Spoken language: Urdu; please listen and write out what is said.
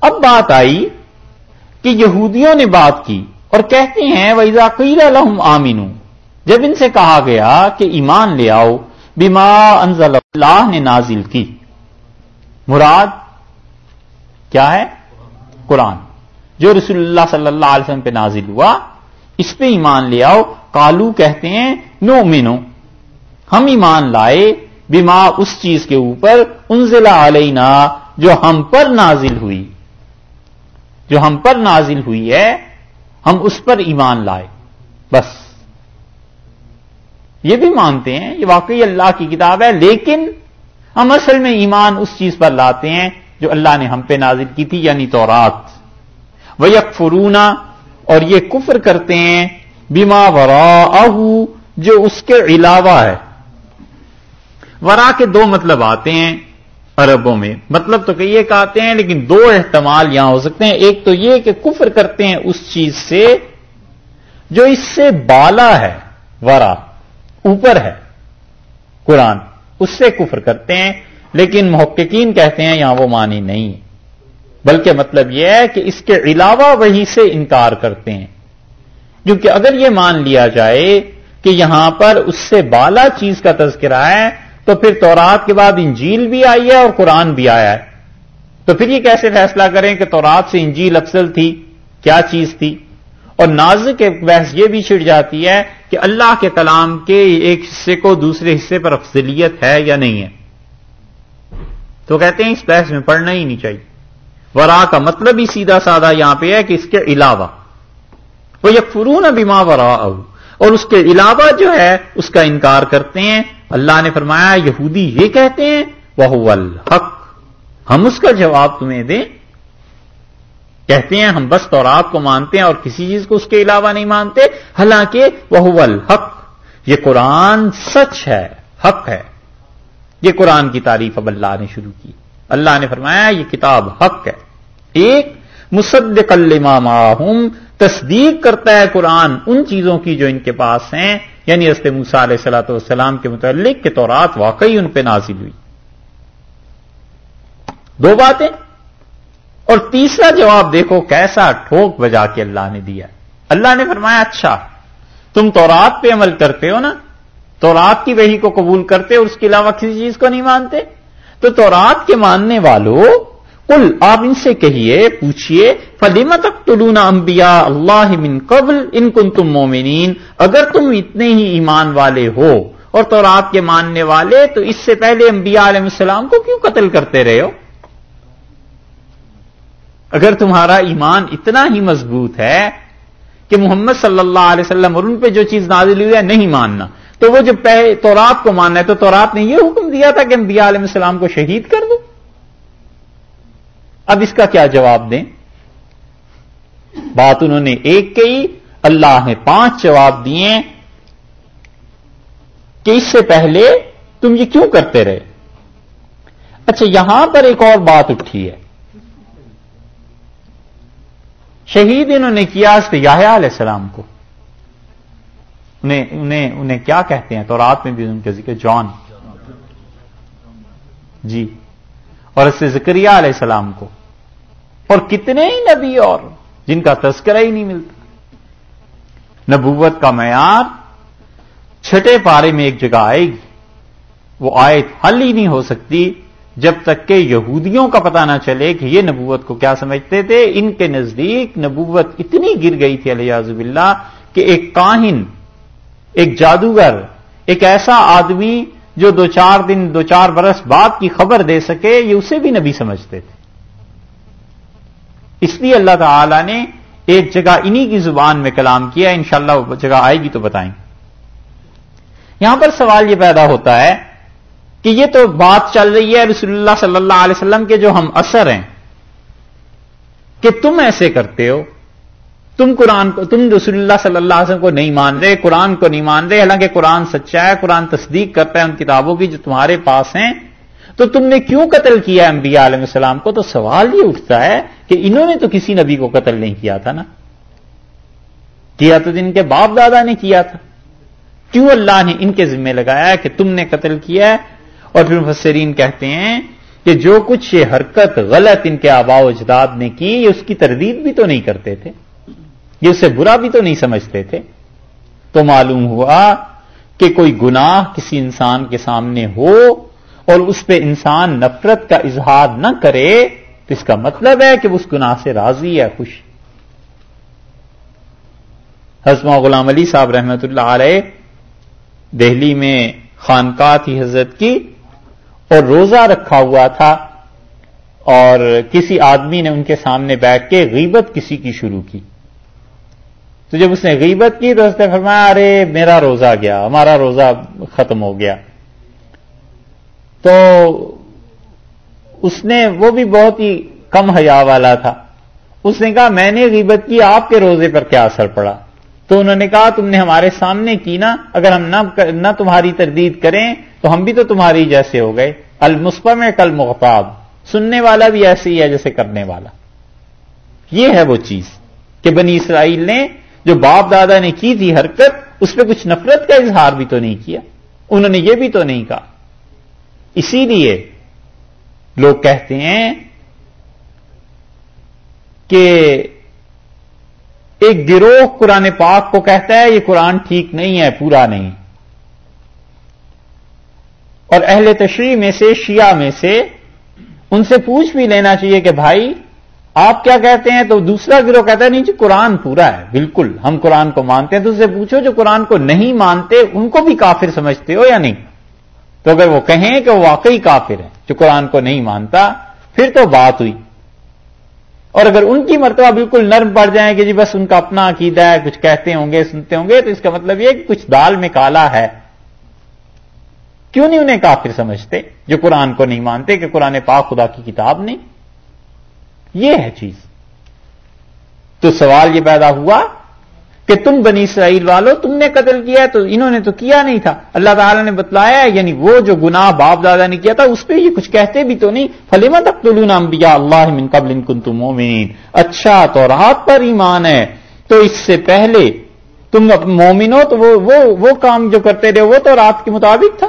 اب بات آئی کہ یہودیوں نے بات کی اور کہتے ہیں ویزا قیل الحم آمین جب ان سے کہا گیا کہ ایمان لے آؤ بیما انزل اللہ نے نازل کی۔ مراد کیا ہے؟ قرآن۔ جو رسول اللہ صلی اللہ علیہ وسلم پہ نازل ہوا، اس پہ ایمان لے آؤ۔ کالو کہتے ہیں نو مینو ہم ایمان لائے بیما اس چیز کے اوپر انزلہ علینا، جو ہم پر نازل ہوئی۔ جو ہم پر نازل ہوئی ہے، ہم اس پر ایمان لائے۔ بس۔ یہ بھی مانتے ہیں، یہ واقعی اللہ کی کتاب ہے، لیکن ہم اصل میں ایمان اس چیز پر لاتے ہیں جو اللہ نے ہم پہ نازل کی تھی یعنی تورات۔ وہ یک فرونا اور یہ کفر کرتے ہیں بیما ورا جو اس کے علاوہ ہے۔ ورا کے دو مطلب آتے ہیں۔ عربوں میں۔ مطلب تو کئی ایک آتے ہیں لیکن دو احتمال یہاں ہو سکتے ہیں۔ ایک تو یہ کہ کفر کرتے ہیں اس چیز سے جو اس سے بالا ہے، ورا، اوپر ہے، قرآن۔ اس سے کفر کرتے ہیں، لیکن محققین کہتے ہیں یہاں وہ معنی نہیں۔ بلکہ مطلب یہ ہے کہ اس کے علاوہ وہی سے انکار کرتے ہیں۔ کیونکہ اگر یہ مان لیا جائے کہ یہاں پر اس سے بالا چیز کا تذکرہ ہے تو پھر تورات کے بعد انجیل بھی آئی ہے اور قرآن بھی آیا ہے۔ تو پھر یہ کیسے فیصلہ کریں کہ تورات سے انجیل افضل تھی؟ کیا چیز تھی؟ اور نازک بحث یہ بھی چھڑ جاتی ہے کہ اللہ کے کلام کے ایک حصے کو دوسرے حصے پر افضلیت ہے یا نہیں ہے۔ تو کہتے ہیں اس بحث میں پڑھنا ہی نہیں چاہیے۔ ورا کا مطلب ہی سیدھا سادہ یہاں پہ ہے کہ اس کے علاوہ۔ وہ یک فرون بیما ورا اور اس کے علاوہ جو ہے، اس کا انکار کرتے ہیں۔ اللہ نے فرمایا، یہودی یہ کہتے ہیں وہ الحق۔ ہم اس کا جواب تمہیں دیں۔ کہتے ہیں، ہم بس تورات کو مانتے ہیں اور کسی چیز کو اس کے علاوہ نہیں مانتے۔ حالانکہ وہ الحق۔ یہ قرآن سچ ہے، حق ہے۔ یہ قرآن کی تعریف اب اللہ نے شروع کی۔ اللہ نے فرمایا، یہ کتاب حق ہے۔ ایک مصدق معاہم، تصدیق کرتا ہے قرآن ان چیزوں کی جو ان کے پاس ہیں۔ یعنی رست موسا علیہ صلاح والسلام کے متعلق کہ تورات واقعی ان پہ نازل ہوئی۔ دو باتیں۔ اور تیسرا جواب دیکھو کیسا ٹھوک بجا کے اللہ نے دیا۔ اللہ نے فرمایا اچھا تم تورات پہ عمل کرتے ہو نا؟ تورات کی وہی کو قبول کرتے اور اس کے علاوہ کسی چیز کو نہیں مانتے؟ تو تورات کے ماننے والوں کل آپ ان سے کہیے، پوچھیے فلیما تک تلونا امبیا اللہ من قبل ان کن تم مومنین اگر تم اتنے ہی ایمان والے ہو اور تو رات کے ماننے والے، تو اس سے پہلے انبیاء علیہ السلام کو کیوں قتل کرتے رہے ہو؟ اگر تمہارا ایمان اتنا ہی مضبوط ہے کہ محمد صلی اللہ علیہ وسلم اور ان پہ جو چیز نازل ہوئی ہے نہیں ماننا، تو وہ جو تورات کو ماننا ہے، تو تورات نے یہ حکم دیا تھا کہ انبیاء علیہ السلام کو شہید کر اب اس کا کیا جواب دیں؟ بات انہوں نے ایک کہی، اللہ نے پانچ جواب دیے۔ کہ اس سے پہلے تم یہ کیوں کرتے رہے؟ اچھا یہاں پر ایک اور بات اٹھی ہے۔ شہید انہوں نے کیا اس یاہیا علیہ السلام کو۔ انہیں انہیں انہیں کیا کہتے ہیں؟ تو رات میں بھی ان کے ذکر، جان۔ جی۔ اور اس سے ذکریہ علیہ السلام کو۔ اور کتنے ہی نبی اور جن کا تذکرہ ہی نہیں ملتا۔ نبوت کا معیار چھٹے پارے میں ایک جگہ آئے گی۔ وہ آیت حل ہی نہیں ہو سکتی جب تک کہ یہودیوں کا پتہ نہ چلے کہ یہ نبوت کو کیا سمجھتے تھے۔ ان کے نزدیک نبوت اتنی گر گئی تھی علیہ اللہ کہ ایک کاہن، ایک جادوگر، ایک ایسا آدمی جو دو چار دن، دو چار برس بعد کی خبر دے سکے، یہ اسے بھی نبی سمجھتے تھے۔ اس لیے اللہ تعالی نے ایک جگہ انہی کی زبان میں کلام کیا، انشاءاللہ وہ جگہ آئے گی تو بتائیں یہاں پر سوال یہ پیدا ہوتا ہے کہ یہ تو بات چل رہی ہے رسول اللہ صلی اللہ علیہ وسلم کے جو ہم اثر ہیں، کہ تم ایسے کرتے ہو، تم قرآن کو، تم رسول اللہ صلی اللہ علیہ وسلم کو نہیں مان رہے، قرآن کو نہیں مان رہے، حالانکہ قرآن سچا ہے، قرآن تصدیق کرتا ہے ان کتابوں کی جو تمہارے پاس ہیں۔ تو تم نے کیوں قتل کیا انبیاء علیہ السلام کو؟ تو سوال یہ اٹھتا ہے کہ انہوں نے تو کسی نبی کو قتل نہیں کیا تھا نا؟ کیا تو جن کے باپ دادا نے کیا تھا؟ کیوں اللہ نے ان کے ذمے لگایا کہ تم نے قتل کیا ہے؟ اور پھر مفسرین کہتے ہیں کہ کہ جو کچھ یہ حرکت غلط ان کے آبا و اجداد نے کی، یہ اس کی تردید بھی تو نہیں کرتے تھے، یہ اسے برا بھی تو نہیں سمجھتے تھے۔ تو معلوم ہوا کہ کوئی گناہ کسی انسان کے سامنے ہو اور اس پہ انسان نفرت کا اظہار نہ کرے تو اس کا مطلب ہے کہ اس گناہ سے راضی ہے، خوش۔ حسما غلام علی صاحب رحمت اللہ علیہ دہلی میں خانقاہ تھی حضرت کی اور روزہ رکھا ہوا تھا اور کسی آدمی نے ان کے سامنے بیٹھ کے غیبت کسی کی شروع کی۔ تو جب اس نے غیبت کی تو اس نے فرمایا، ارے، میرا روزہ گیا، ہمارا روزہ ختم ہو گیا۔ تو اس نے وہ بھی بہت ہی کم حیا والا تھا۔ اس نے کہا، میں نے غیبت کی، آپ کے روزے پر کیا اثر پڑا؟ تو انہوں نے کہا، تم نے ہمارے سامنے کی نا، اگر ہم نہ تمہاری تردید کریں، تو ہم بھی تو تمہاری جیسے ہو گئے۔ المسپم کل مغتاب۔ سننے والا بھی ایسے ہی ہے جیسے کرنے والا۔ یہ ہے وہ چیز کہ بنی اسرائیل نے جو باپ دادا نے کی تھی حرکت، اس پہ کچھ نفرت کا اظہار بھی تو نہیں کیا۔ انہوں نے یہ بھی تو نہیں کہا۔ اسی لیے لوگ کہتے ہیں کہ ایک گروہ قرآن پاک کو کہتا ہے، یہ قرآن ٹھیک نہیں ہے، پورا نہیں۔ اور اہل تشریح میں سے، شیعہ میں سے ان سے پوچھ بھی لینا چاہیے کہ بھائی، آپ کیا کہتے ہیں؟ تو دوسرا گروہ کہتا ہے، نہیں جی قرآن پورا ہے۔ بالکل، ہم قرآن کو مانتے ہیں، تو اسے پوچھو جو قرآن کو نہیں مانتے، ان کو بھی کافر سمجھتے ہو یا نہیں؟ تو اگر وہ کہیں کہ وہ واقعی کافر ہے جو قرآن کو نہیں مانتا، پھر تو بات ہوئی۔ اور اگر ان کی مرتبہ بالکل نرم پڑ جائیں کہ جی بس ان کا اپنا عقیدہ ہے، کچھ کہتے ہوں گے، سنتے ہوں گے، تو اس کا مطلب یہ کہ کچھ دال میں کالا ہے۔ کیوں نہیں انہیں کافر سمجھتے، جو قرآن کو نہیں مانتے کہ قرآن پاک خدا کی کتاب نہیں؟ یہ ہے چیز۔ تو سوال یہ پیدا ہوا کہ تم بنی اسرائیل والو تم نے قتل کیا تو انہوں نے تو کیا نہیں تھا۔ اللہ تعالیٰ نے بتلایا یعنی وہ جو گناہ باپ دادا نے کیا تھا اس پہ یہ کچھ کہتے بھی تو نہیں۔ فلیما تک انبیاء اللہ من قبل ان کن اچھا تو رات پر ایمان ہے۔ تو اس سے پہلے تم مومن ہو تو وہ وہ, وہ کام جو کرتے رہے وہ تو رات کے مطابق تھا۔